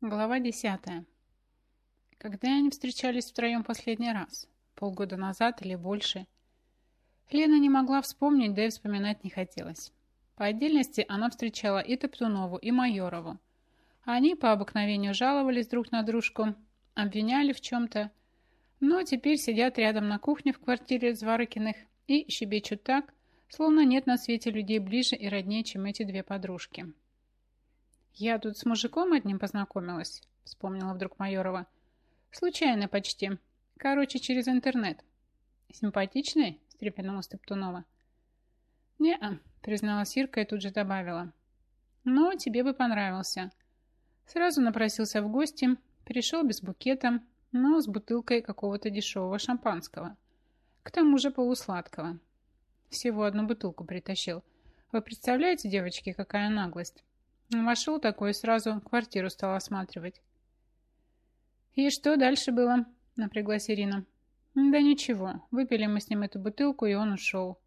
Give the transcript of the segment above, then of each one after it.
Глава десятая. Когда они встречались втроем последний раз? Полгода назад или больше? Лена не могла вспомнить, да и вспоминать не хотелось. По отдельности она встречала и Топтунову, и Майорову. Они по обыкновению жаловались друг на дружку, обвиняли в чем-то, но теперь сидят рядом на кухне в квартире Зворыкиных и щебечут так, словно нет на свете людей ближе и роднее, чем эти две подружки. «Я тут с мужиком одним познакомилась», — вспомнила вдруг Майорова. «Случайно почти. Короче, через интернет». «Симпатичный?» — встрепенулась Топтунова. «Не-а», — призналась Ирка и тут же добавила. «Но тебе бы понравился». Сразу напросился в гости, пришел без букета, но с бутылкой какого-то дешевого шампанского. К тому же полусладкого. Всего одну бутылку притащил. Вы представляете, девочки, какая наглость? Вошел такой сразу квартиру стал осматривать. «И что дальше было?» – напряглась Ирина. «Да ничего, выпили мы с ним эту бутылку, и он ушел.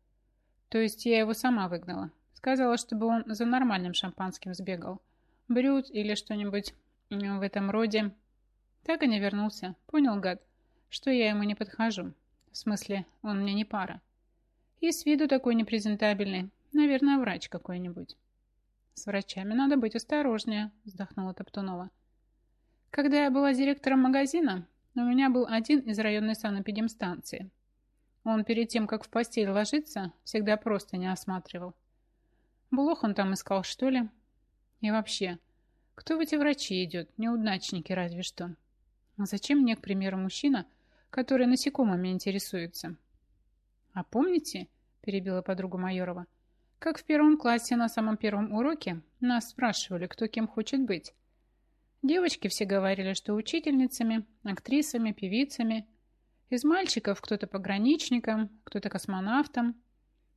То есть я его сама выгнала. Сказала, чтобы он за нормальным шампанским сбегал. Брют или что-нибудь в этом роде. Так и не вернулся. Понял, гад, что я ему не подхожу. В смысле, он мне не пара. И с виду такой непрезентабельный. Наверное, врач какой-нибудь». «С врачами надо быть осторожнее», – вздохнула Топтунова. «Когда я была директором магазина, у меня был один из районной санэпидемстанции. Он перед тем, как в постель ложиться, всегда просто не осматривал. Блох он там искал, что ли? И вообще, кто в эти врачи идет? Неудачники разве что. А зачем мне, к примеру, мужчина, который насекомыми интересуется?» «А помните?» – перебила подруга Майорова – как в первом классе на самом первом уроке нас спрашивали, кто кем хочет быть. Девочки все говорили, что учительницами, актрисами, певицами. Из мальчиков кто-то пограничником, кто-то космонавтом.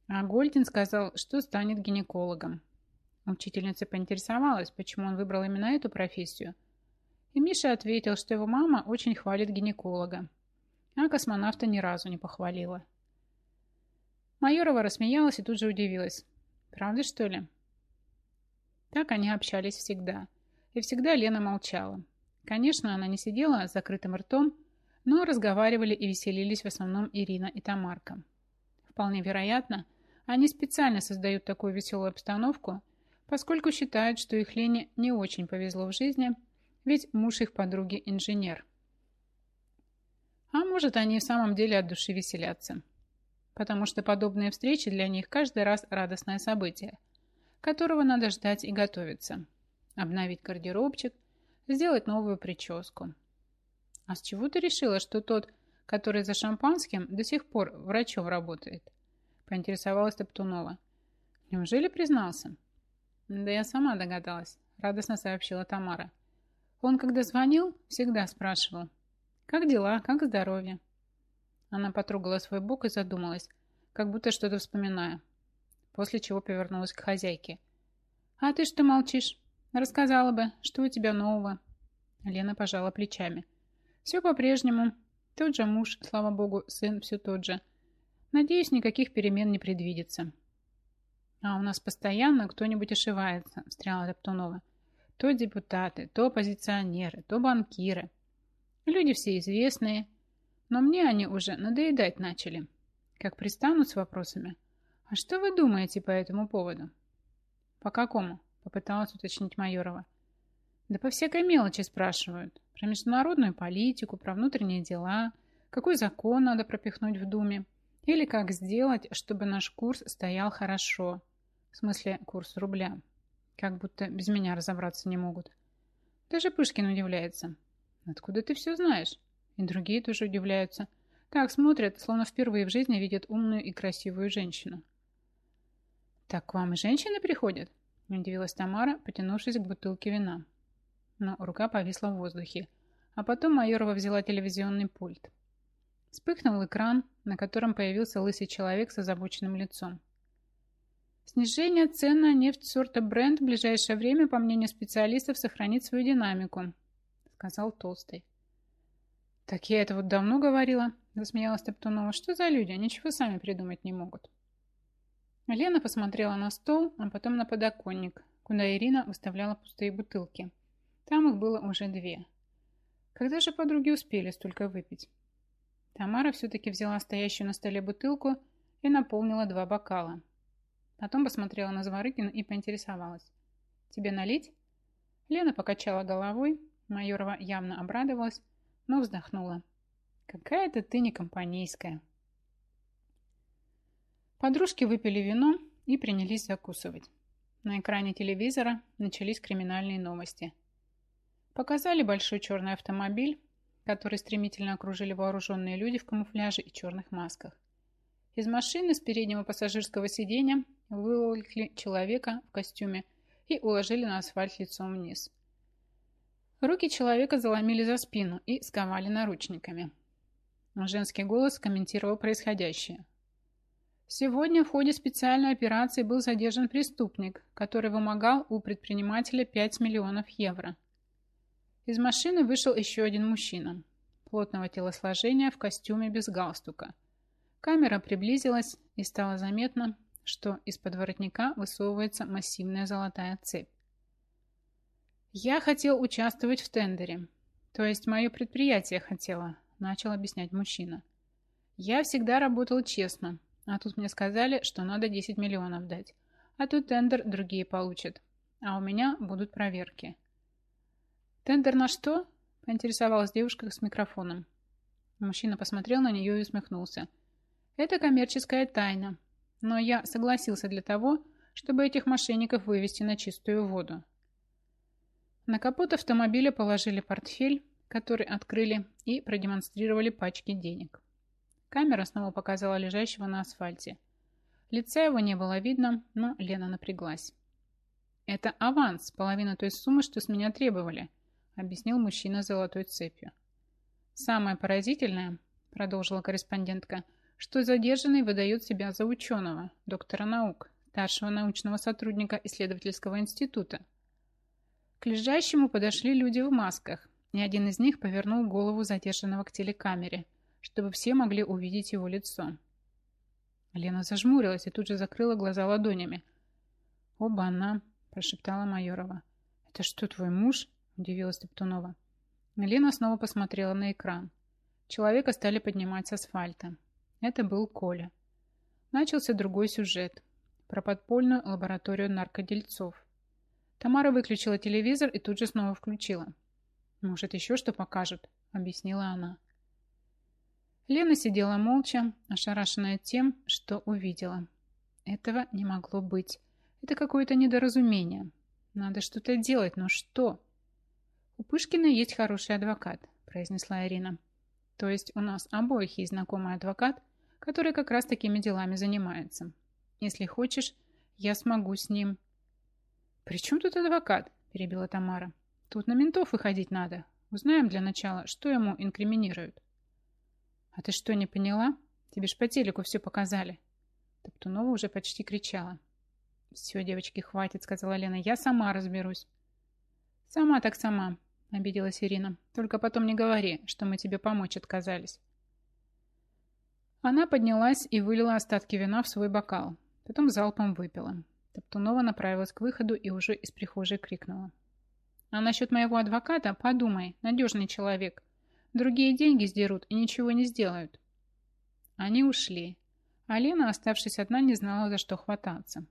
А Гольдин сказал, что станет гинекологом. Учительница поинтересовалась, почему он выбрал именно эту профессию. И Миша ответил, что его мама очень хвалит гинеколога, а космонавта ни разу не похвалила. Майорова рассмеялась и тут же удивилась. Правда, что ли? Так они общались всегда. И всегда Лена молчала. Конечно, она не сидела с закрытым ртом, но разговаривали и веселились в основном Ирина и Тамарка. Вполне вероятно, они специально создают такую веселую обстановку, поскольку считают, что их Лене не очень повезло в жизни, ведь муж их подруги инженер. А может, они в самом деле от души веселятся потому что подобные встречи для них каждый раз радостное событие, которого надо ждать и готовиться. Обновить гардеробчик, сделать новую прическу. А с чего ты решила, что тот, который за шампанским, до сих пор врачом работает? Поинтересовалась Топтунова. Неужели признался? Да я сама догадалась, радостно сообщила Тамара. Он, когда звонил, всегда спрашивал, как дела, как здоровье. Она потрогала свой бок и задумалась, как будто что-то вспоминая. После чего повернулась к хозяйке. «А ты что молчишь? Рассказала бы, что у тебя нового?» Лена пожала плечами. «Все по-прежнему. Тот же муж, слава богу, сын все тот же. Надеюсь, никаких перемен не предвидится». «А у нас постоянно кто-нибудь ошивается», — встряла Топтунова. «То депутаты, то оппозиционеры, то банкиры. Люди все известные, но мне они уже надоедать начали. Как пристанут с вопросами. А что вы думаете по этому поводу? По какому? Попыталась уточнить Майорова. Да по всякой мелочи спрашивают. Про международную политику, про внутренние дела, какой закон надо пропихнуть в Думе, или как сделать, чтобы наш курс стоял хорошо. В смысле, курс рубля. Как будто без меня разобраться не могут. Даже Пышкин удивляется. Откуда ты все знаешь? И другие тоже удивляются. Так смотрят, словно впервые в жизни видят умную и красивую женщину. «Так к вам и женщины приходят?» – удивилась Тамара, потянувшись к бутылке вина. Но рука повисла в воздухе, а потом Майорова взяла телевизионный пульт. Вспыхнул экран, на котором появился лысый человек с озабоченным лицом. Снижение цен на нефть сорта Brent в ближайшее время, по мнению специалистов, сохранит свою динамику, сказал Толстый. «Так я это вот давно говорила», – засмеялась Топтунова. «Что за люди? Ничего сами придумать не могут». Лена посмотрела на стол, а потом на подоконник, куда Ирина выставляла пустые бутылки. Там их было уже две. Когда же подруги успели столько выпить? Тамара все-таки взяла стоящую на столе бутылку и наполнила два бокала. Потом посмотрела на Зворыкину и поинтересовалась. «Тебе налить?» Лена покачала головой, Майорова явно обрадовалась, но вздохнула. «Какая-то ты не компанейская». Подружки выпили вино и принялись закусывать. На экране телевизора начались криминальные новости. Показали большой черный автомобиль, который стремительно окружили вооруженные люди в камуфляже и черных масках. Из машины с переднего пассажирского сиденья выволокли человека в костюме и уложили на асфальт лицом вниз. Руки человека заломили за спину и сковали наручниками. Женский голос комментировал происходящее. Сегодня в ходе специальной операции был задержан преступник, который вымогал у предпринимателя 5 миллионов евро. Из машины вышел еще один мужчина, плотного телосложения в костюме без галстука. Камера приблизилась и стало заметно, что из-под воротника высовывается массивная золотая цепь. «Я хотел участвовать в тендере, то есть мое предприятие хотело», начал объяснять мужчина. «Я всегда работал честно, а тут мне сказали, что надо 10 миллионов дать. А тут тендер другие получат. А у меня будут проверки. Тендер на что? Поинтересовалась девушка с микрофоном. Мужчина посмотрел на нее и усмехнулся. Это коммерческая тайна. Но я согласился для того, чтобы этих мошенников вывести на чистую воду. На капот автомобиля положили портфель, который открыли и продемонстрировали пачки денег. Камера снова показала лежащего на асфальте. Лица его не было видно, но Лена напряглась. «Это аванс, половина той суммы, что с меня требовали», объяснил мужчина с золотой цепью. «Самое поразительное», продолжила корреспондентка, что задержанный выдает себя за ученого, доктора наук, старшего научного сотрудника исследовательского института. К лежащему подошли люди в масках, и один из них повернул голову задержанного к телекамере – чтобы все могли увидеть его лицо. Лена зажмурилась и тут же закрыла глаза ладонями. «Оба она!» – прошептала Майорова. «Это что, твой муж?» – удивилась Топтунова. Лена снова посмотрела на экран. Человека стали поднимать с асфальта. Это был Коля. Начался другой сюжет. Про подпольную лабораторию наркодельцов. Тамара выключила телевизор и тут же снова включила. «Может, еще что покажут?» – объяснила она. Лена сидела молча, ошарашенная тем, что увидела. Этого не могло быть. Это какое-то недоразумение. Надо что-то делать, но что? У Пышкина есть хороший адвокат, произнесла Ирина. То есть у нас обоих есть знакомый адвокат, который как раз такими делами занимается. Если хочешь, я смогу с ним. «При чем тут адвокат?» – перебила Тамара. «Тут на ментов выходить надо. Узнаем для начала, что ему инкриминируют». «А ты что, не поняла? Тебе ж по телеку все показали». Топтунова уже почти кричала. «Все, девочки, хватит», — сказала Лена. «Я сама разберусь». «Сама так сама», — обиделась Ирина. «Только потом не говори, что мы тебе помочь отказались». Она поднялась и вылила остатки вина в свой бокал. Потом залпом выпила. Топтунова направилась к выходу и уже из прихожей крикнула. «А насчет моего адвоката подумай, надежный человек. Другие деньги сдерут и ничего не сделают. Они ушли. А Лена, оставшись одна, не знала, за что хвататься.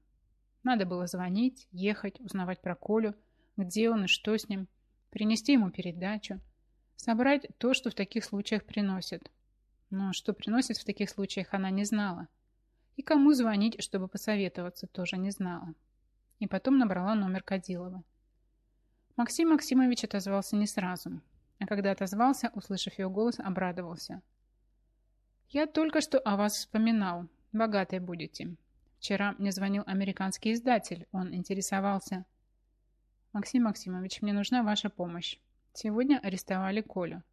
Надо было звонить, ехать, узнавать про Колю, где он и что с ним, принести ему передачу, собрать то, что в таких случаях приносит. Но что приносит в таких случаях, она не знала. И кому звонить, чтобы посоветоваться, тоже не знала. И потом набрала номер Кадилова. Максим Максимович отозвался не сразу а когда отозвался, услышав ее голос, обрадовался. «Я только что о вас вспоминал. Богатой будете. Вчера мне звонил американский издатель. Он интересовался...» «Максим Максимович, мне нужна ваша помощь. Сегодня арестовали Колю».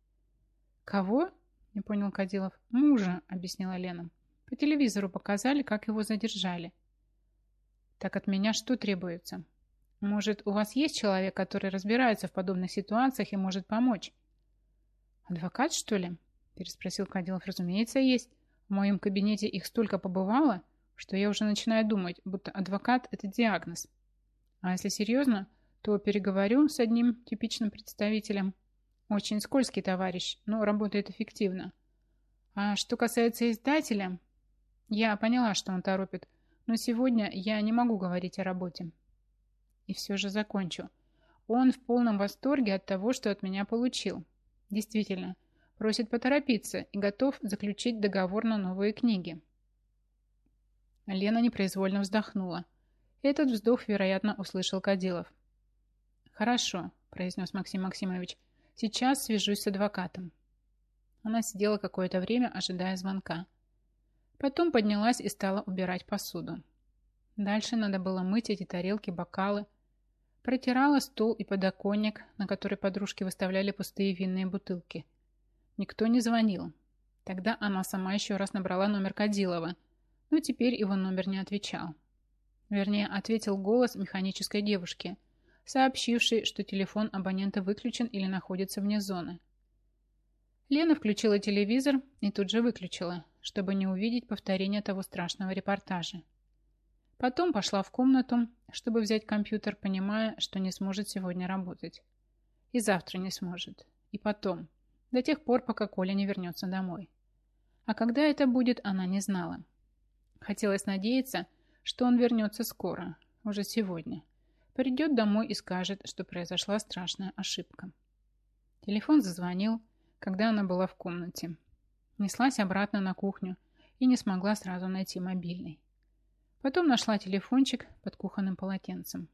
«Кого?» – не понял Кадилов. «Мужа», – объяснила Лена. «По телевизору показали, как его задержали». «Так от меня что требуется?» «Может, у вас есть человек, который разбирается в подобных ситуациях и может помочь?» «Адвокат, что ли?» – переспросил Кадилов. «Разумеется, есть. В моем кабинете их столько побывало, что я уже начинаю думать, будто адвокат – это диагноз. А если серьезно, то переговорю с одним типичным представителем. Очень скользкий товарищ, но работает эффективно. А что касается издателя, я поняла, что он торопит, но сегодня я не могу говорить о работе. И все же закончу. Он в полном восторге от того, что от меня получил. Действительно, просит поторопиться и готов заключить договор на новые книги. Лена непроизвольно вздохнула. Этот вздох, вероятно, услышал Кадилов. «Хорошо», – произнес Максим Максимович. «Сейчас свяжусь с адвокатом». Она сидела какое-то время, ожидая звонка. Потом поднялась и стала убирать посуду. Дальше надо было мыть эти тарелки, бокалы. Протирала стол и подоконник, на который подружки выставляли пустые винные бутылки. Никто не звонил. Тогда она сама еще раз набрала номер Кадилова, но теперь его номер не отвечал. Вернее, ответил голос механической девушки, сообщившей, что телефон абонента выключен или находится вне зоны. Лена включила телевизор и тут же выключила, чтобы не увидеть повторения того страшного репортажа. Потом пошла в комнату, чтобы взять компьютер, понимая, что не сможет сегодня работать. И завтра не сможет. И потом. До тех пор, пока Коля не вернется домой. А когда это будет, она не знала. Хотелось надеяться, что он вернется скоро, уже сегодня. Придет домой и скажет, что произошла страшная ошибка. Телефон зазвонил, когда она была в комнате. Неслась обратно на кухню и не смогла сразу найти мобильный. Потом нашла телефончик под кухонным полотенцем.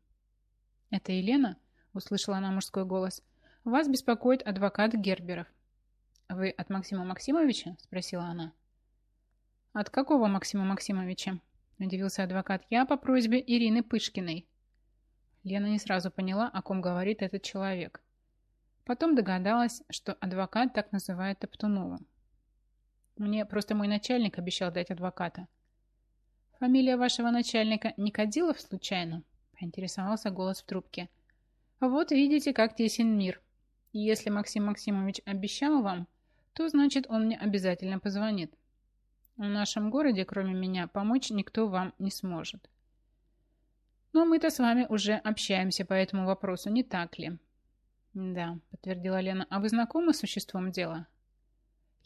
«Это Елена?» – услышала она мужской голос. «Вас беспокоит адвокат Герберов». «Вы от Максима Максимовича?» – спросила она. «От какого Максима Максимовича?» – удивился адвокат. «Я по просьбе Ирины Пышкиной». Лена не сразу поняла, о ком говорит этот человек. Потом догадалась, что адвокат так называет Топтунова. Мне просто мой начальник обещал дать адвоката. «Фамилия вашего начальника Никодилов, случайно?» – поинтересовался голос в трубке. «Вот видите, как тесен мир. Если Максим Максимович обещал вам, то значит он мне обязательно позвонит. В нашем городе, кроме меня, помочь никто вам не сможет. Но мы-то с вами уже общаемся по этому вопросу, не так ли?» «Да», — подтвердила Лена. «А вы знакомы с существом дела?»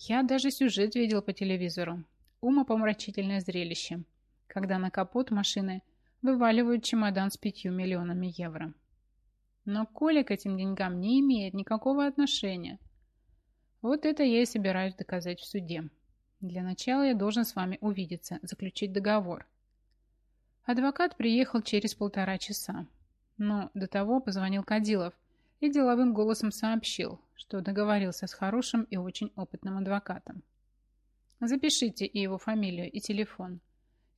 «Я даже сюжет видел по телевизору. Умопомрачительное зрелище, когда на капот машины вываливают чемодан с пятью миллионами евро. Но Коля к этим деньгам не имеет никакого отношения. Вот это я и собираюсь доказать в суде. Для начала я должен с вами увидеться, заключить договор». Адвокат приехал через полтора часа. Но до того позвонил Кадилов – и деловым голосом сообщил, что договорился с хорошим и очень опытным адвокатом. Запишите и его фамилию, и телефон.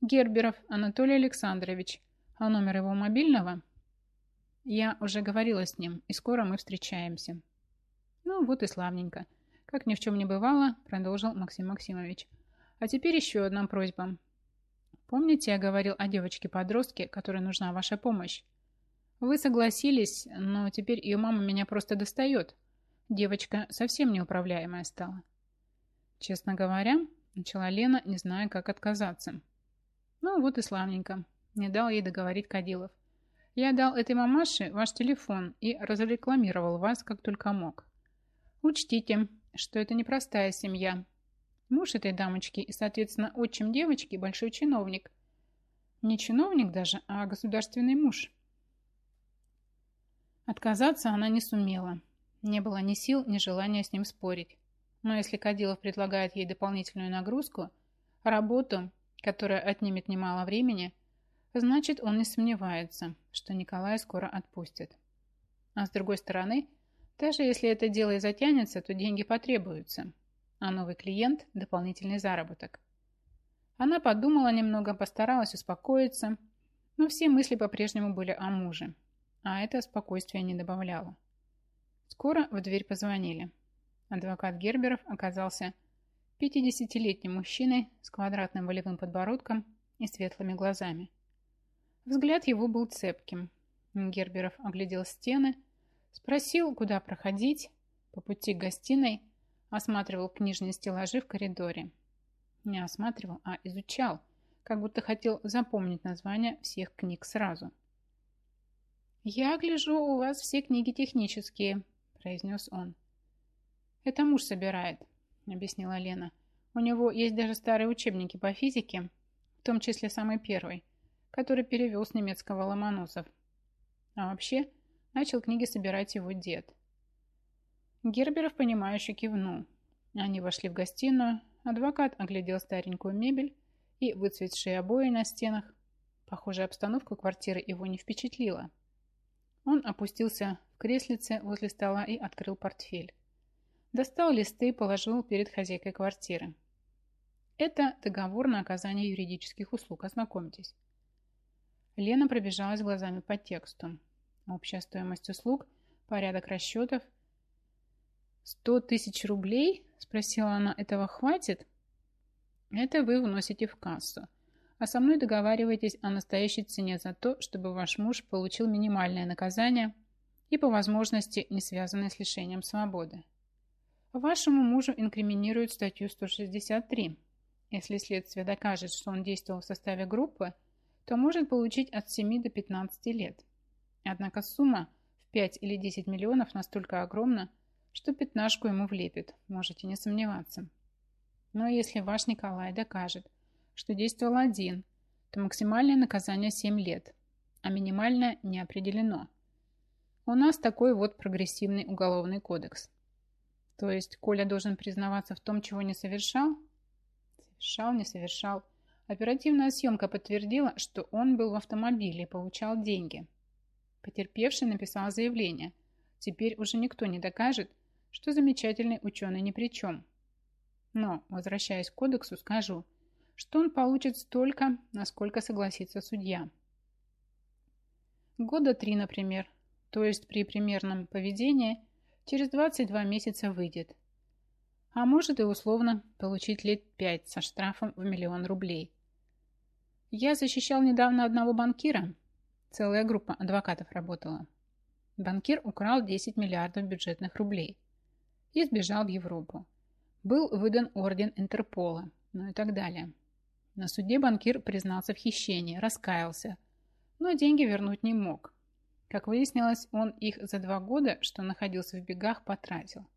Герберов Анатолий Александрович, а номер его мобильного? Я уже говорила с ним, и скоро мы встречаемся. Ну вот и славненько. Как ни в чем не бывало, продолжил Максим Максимович. А теперь еще одна просьба. Помните, я говорил о девочке-подростке, которой нужна ваша помощь? Вы согласились, но теперь ее мама меня просто достает. Девочка совсем неуправляемая стала. Честно говоря, начала Лена, не зная, как отказаться. Ну вот и славненько. Не дал ей договорить Кадилов. Я дал этой мамаше ваш телефон и разрекламировал вас, как только мог. Учтите, что это непростая семья. Муж этой дамочки и, соответственно, отчим девочки – большой чиновник. Не чиновник даже, а государственный муж – Отказаться она не сумела. Не было ни сил, ни желания с ним спорить. Но если Кадилов предлагает ей дополнительную нагрузку, работу, которая отнимет немало времени, значит, он не сомневается, что Николая скоро отпустят. А с другой стороны, даже если это дело и затянется, то деньги потребуются, а новый клиент – дополнительный заработок. Она подумала немного, постаралась успокоиться, но все мысли по-прежнему были о муже а это спокойствия не добавляло. Скоро в дверь позвонили. Адвокат Герберов оказался 50-летним мужчиной с квадратным волевым подбородком и светлыми глазами. Взгляд его был цепким. Герберов оглядел стены, спросил, куда проходить, по пути к гостиной осматривал книжные стеллажи в коридоре. Не осматривал, а изучал, как будто хотел запомнить названия всех книг сразу – «Я гляжу, у вас все книги технические», – произнес он. «Это муж собирает», – объяснила Лена. «У него есть даже старые учебники по физике, в том числе самый первый, который перевел с немецкого Ломоносов. А вообще, начал книги собирать его дед». Герберов, понимающе кивнул. Они вошли в гостиную, адвокат оглядел старенькую мебель и выцветшие обои на стенах. Похоже, обстановка квартиры его не впечатлила. Он опустился в креслице возле стола и открыл портфель. Достал листы и положил перед хозяйкой квартиры. Это договор на оказание юридических услуг, ознакомьтесь. Лена пробежалась глазами по тексту. Общая стоимость услуг, порядок расчетов. «Сто тысяч рублей?» – спросила она. «Этого хватит?» «Это вы вносите в кассу а со мной договариваетесь о настоящей цене за то, чтобы ваш муж получил минимальное наказание и по возможности не связанное с лишением свободы. Вашему мужу инкриминируют статью 163. Если следствие докажет, что он действовал в составе группы, то может получить от 7 до 15 лет. Однако сумма в 5 или 10 миллионов настолько огромна, что пятнашку ему влепит, можете не сомневаться. Но если ваш Николай докажет, что действовал один, то максимальное наказание 7 лет, а минимальное не определено. У нас такой вот прогрессивный уголовный кодекс. То есть Коля должен признаваться в том, чего не совершал? Совершал, не совершал. Оперативная съемка подтвердила, что он был в автомобиле и получал деньги. Потерпевший написал заявление. Теперь уже никто не докажет, что замечательный ученый ни при чем. Но, возвращаясь к кодексу, скажу, что он получит столько, насколько согласится судья. Года три, например, то есть при примерном поведении через 22 месяца выйдет. А может и условно получить лет пять со штрафом в миллион рублей. Я защищал недавно одного банкира. Целая группа адвокатов работала. Банкир украл 10 миллиардов бюджетных рублей и сбежал в Европу. Был выдан орден Интерпола, ну и так далее. На суде банкир признался в хищении, раскаялся, но деньги вернуть не мог. Как выяснилось, он их за два года, что находился в бегах, потратил.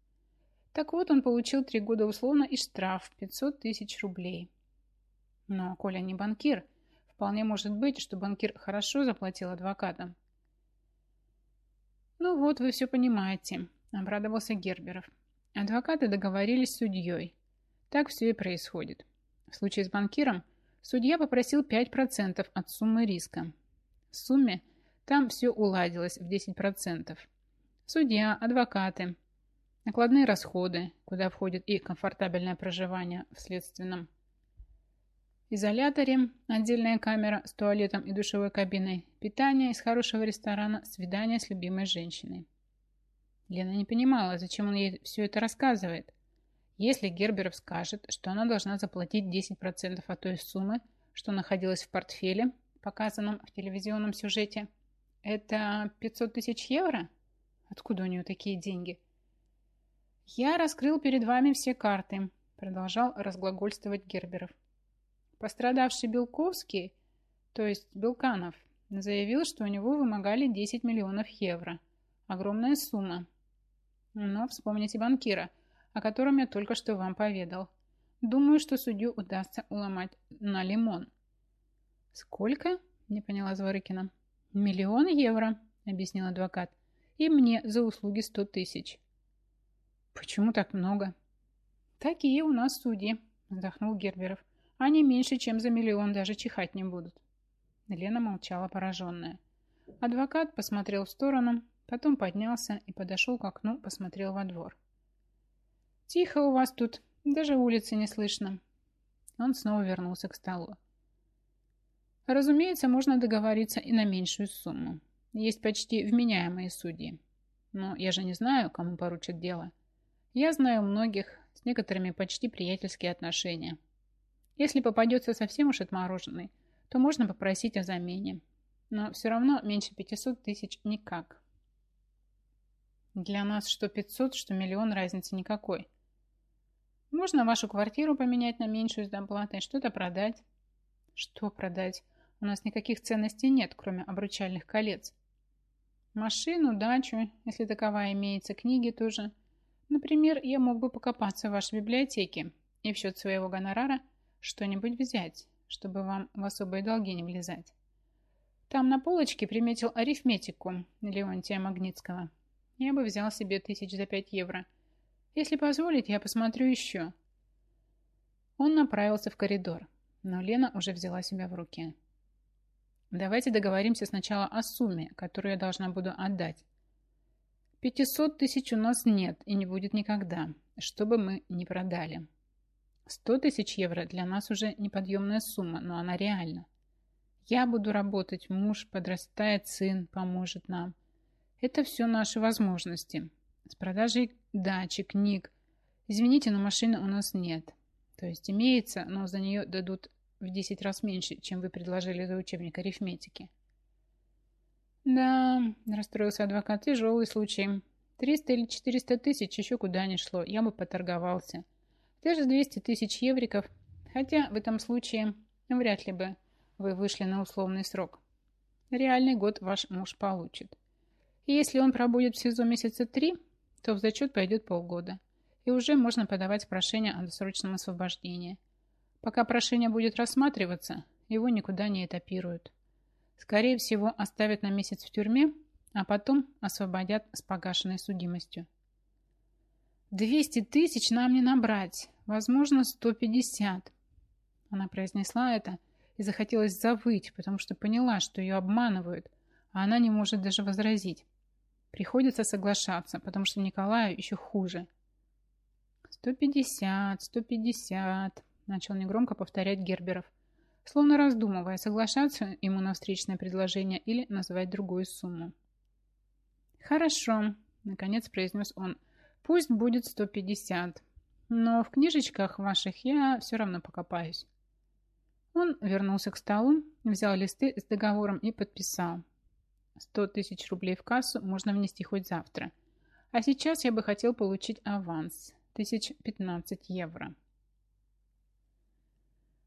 Так вот, он получил три года условно и штраф 500 тысяч рублей. Но Коля не банкир, вполне может быть, что банкир хорошо заплатил адвокатам. «Ну вот, вы все понимаете», – обрадовался Герберов. Адвокаты договорились с судьей. Так все и происходит. В случае с банкиром судья попросил 5% от суммы риска. В сумме там все уладилось в 10%. Судья, адвокаты, накладные расходы, куда входит и комфортабельное проживание в следственном изоляторе, отдельная камера с туалетом и душевой кабиной, питание из хорошего ресторана, свидание с любимой женщиной. Лена не понимала, зачем он ей все это рассказывает. Если Герберов скажет, что она должна заплатить 10% от той суммы, что находилась в портфеле, показанном в телевизионном сюжете, это 500 тысяч евро? Откуда у нее такие деньги? Я раскрыл перед вами все карты, продолжал разглагольствовать Герберов. Пострадавший Белковский, то есть Белканов, заявил, что у него вымогали 10 миллионов евро. Огромная сумма. Но вспомните банкира – о котором я только что вам поведал. Думаю, что судью удастся уломать на лимон. Сколько? Не поняла Зворыкина. Миллион евро, объяснил адвокат. И мне за услуги сто тысяч. Почему так много? Такие у нас судьи, вздохнул Герберов. Они меньше, чем за миллион даже чихать не будут. Лена молчала пораженная. Адвокат посмотрел в сторону, потом поднялся и подошел к окну, посмотрел во двор. «Тихо у вас тут, даже улицы не слышно». Он снова вернулся к столу. Разумеется, можно договориться и на меньшую сумму. Есть почти вменяемые судьи. Но я же не знаю, кому поручат дело. Я знаю многих, с некоторыми почти приятельские отношения. Если попадется совсем уж отмороженный, то можно попросить о замене. Но все равно меньше 500 тысяч никак. Для нас что 500, что миллион разницы никакой. Можно вашу квартиру поменять на меньшую с доплатой, что-то продать. Что продать? У нас никаких ценностей нет, кроме обручальных колец. Машину, дачу, если таковая имеется, книги тоже. Например, я мог бы покопаться в вашей библиотеке и в счет своего гонорара что-нибудь взять, чтобы вам в особые долги не влезать. Там на полочке приметил арифметику Леонтия Магнитского. Я бы взял себе тысяч за пять евро. Если позволить, я посмотрю еще. Он направился в коридор, но Лена уже взяла себя в руки. Давайте договоримся сначала о сумме, которую я должна буду отдать. 500 тысяч у нас нет и не будет никогда, что бы мы ни продали. 100 тысяч евро для нас уже неподъемная сумма, но она реальна. Я буду работать, муж подрастает, сын поможет нам. Это все наши возможности. С продажей дачи, книг. Извините, но машины у нас нет. То есть имеется, но за нее дадут в 10 раз меньше, чем вы предложили за учебник арифметики. Да, расстроился адвокат, тяжелый случай. 300 или 400 тысяч еще куда ни шло, я бы поторговался. Даже 200 тысяч евриков, хотя в этом случае вряд ли бы вы вышли на условный срок. Реальный год ваш муж получит. И если он пробудет в СИЗО месяца три, то в зачет пойдет полгода. И уже можно подавать прошение о досрочном освобождении. Пока прошение будет рассматриваться, его никуда не этапируют. Скорее всего, оставят на месяц в тюрьме, а потом освободят с погашенной судимостью. 200 тысяч нам не набрать, возможно, 150. Она произнесла это, и захотелось завыть, потому что поняла, что ее обманывают, а она не может даже возразить. Приходится соглашаться, потому что Николаю еще хуже. «Сто пятьдесят, сто пятьдесят», — начал негромко повторять Герберов, словно раздумывая, соглашаться ему на встречное предложение или назвать другую сумму. «Хорошо», — наконец произнес он, — «пусть будет сто пятьдесят, но в книжечках ваших я все равно покопаюсь». Он вернулся к столу, взял листы с договором и подписал. Сто тысяч рублей в кассу можно внести хоть завтра. А сейчас я бы хотел получить аванс. Тысяч пятнадцать евро.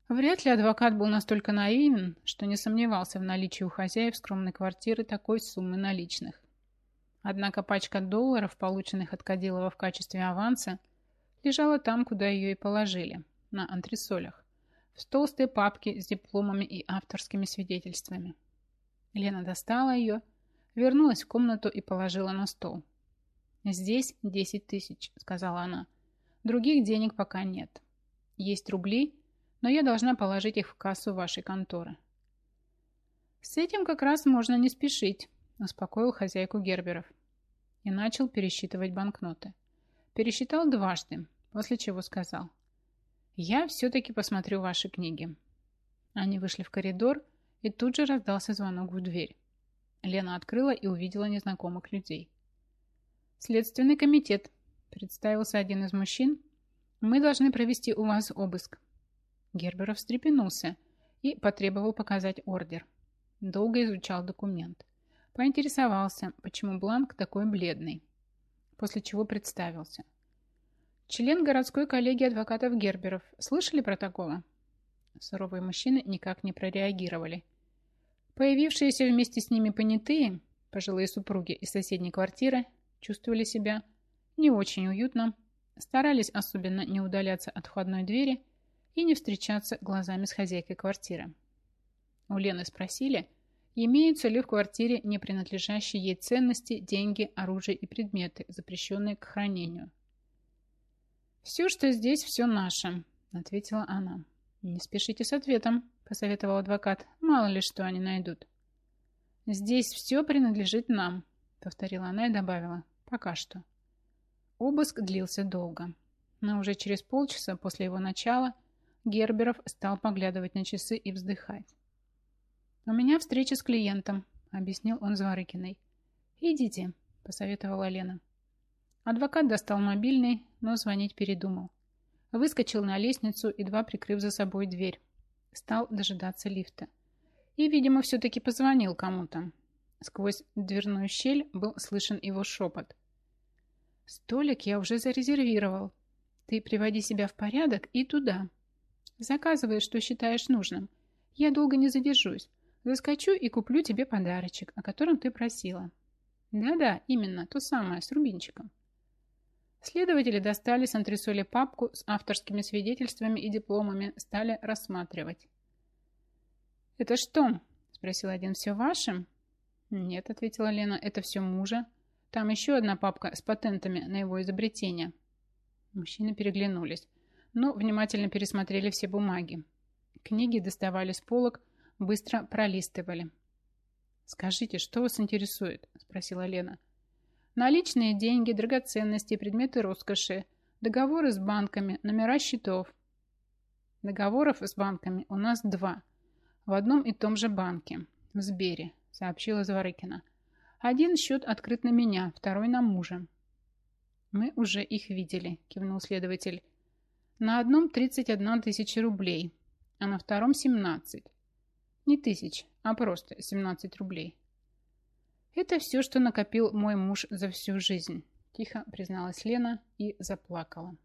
Вряд ли адвокат был настолько наивен, что не сомневался в наличии у хозяев скромной квартиры такой суммы наличных. Однако пачка долларов, полученных от Кадилова в качестве аванса, лежала там, куда ее и положили, на антресолях в толстой папке с дипломами и авторскими свидетельствами. Лена достала ее, вернулась в комнату и положила на стол. «Здесь 10 тысяч», — сказала она. «Других денег пока нет. Есть рубли, но я должна положить их в кассу вашей конторы». «С этим как раз можно не спешить», — успокоил хозяйку Герберов. И начал пересчитывать банкноты. Пересчитал дважды, после чего сказал. Я все-таки посмотрю ваши книги. Они вышли в коридор, и тут же раздался звонок в дверь. Лена открыла и увидела незнакомых людей. «Следственный комитет», — представился один из мужчин. «Мы должны провести у вас обыск». Герберов встрепенулся и потребовал показать ордер. Долго изучал документ. Поинтересовался, почему бланк такой бледный. После чего представился – Член городской коллегии адвокатов Герберов. Слышали про такого? Суровые мужчины никак не прореагировали. Появившиеся вместе с ними понятые, пожилые супруги из соседней квартиры, чувствовали себя не очень уютно, старались особенно не удаляться от входной двери и не встречаться глазами с хозяйкой квартиры. У Лены спросили, имеются ли в квартире не принадлежащие ей ценности, деньги, оружие и предметы, запрещенные к хранению. «Все, что здесь, все наше», — ответила она. «Не спешите с ответом», — посоветовал адвокат. «Мало ли что они найдут». «Здесь все принадлежит нам», — повторила она и добавила. «Пока что». Обыск длился долго, но уже через полчаса после его начала Герберов стал поглядывать на часы и вздыхать. «У меня встреча с клиентом», — объяснил он Зворыкиной. «Идите», — посоветовала Лена. Адвокат достал мобильный, но звонить передумал. Выскочил на лестницу, едва прикрыв за собой дверь. Стал дожидаться лифта. И, видимо, все-таки позвонил кому-то. Сквозь дверную щель был слышен его шепот. «Столик я уже зарезервировал. Ты приводи себя в порядок и туда. Заказывай, что считаешь нужным. Я долго не задержусь. Заскочу и куплю тебе подарочек, о котором ты просила». Да-да, именно, то самое, с рубинчиком. Следователи достали с антресоли папку с авторскими свидетельствами и дипломами, стали рассматривать. «Это что?» – спросил один. «Все вашим?» «Нет», – ответила Лена, – «это все мужа. Там еще одна папка с патентами на его изобретение». Мужчины переглянулись, но внимательно пересмотрели все бумаги. Книги доставали с полок, быстро пролистывали. «Скажите, что вас интересует?» – спросила Лена. «Наличные деньги, драгоценности, предметы роскоши, договоры с банками, номера счетов». «Договоров с банками у нас два. В одном и том же банке, в Сбере», – сообщила Зворыкина. «Один счет открыт на меня, второй на мужа». «Мы уже их видели», – кивнул следователь. «На одном 31 тысяча рублей, а на втором 17. Не тысяч, а просто 17 рублей. Это все, что накопил мой муж за всю жизнь, тихо призналась Лена и заплакала.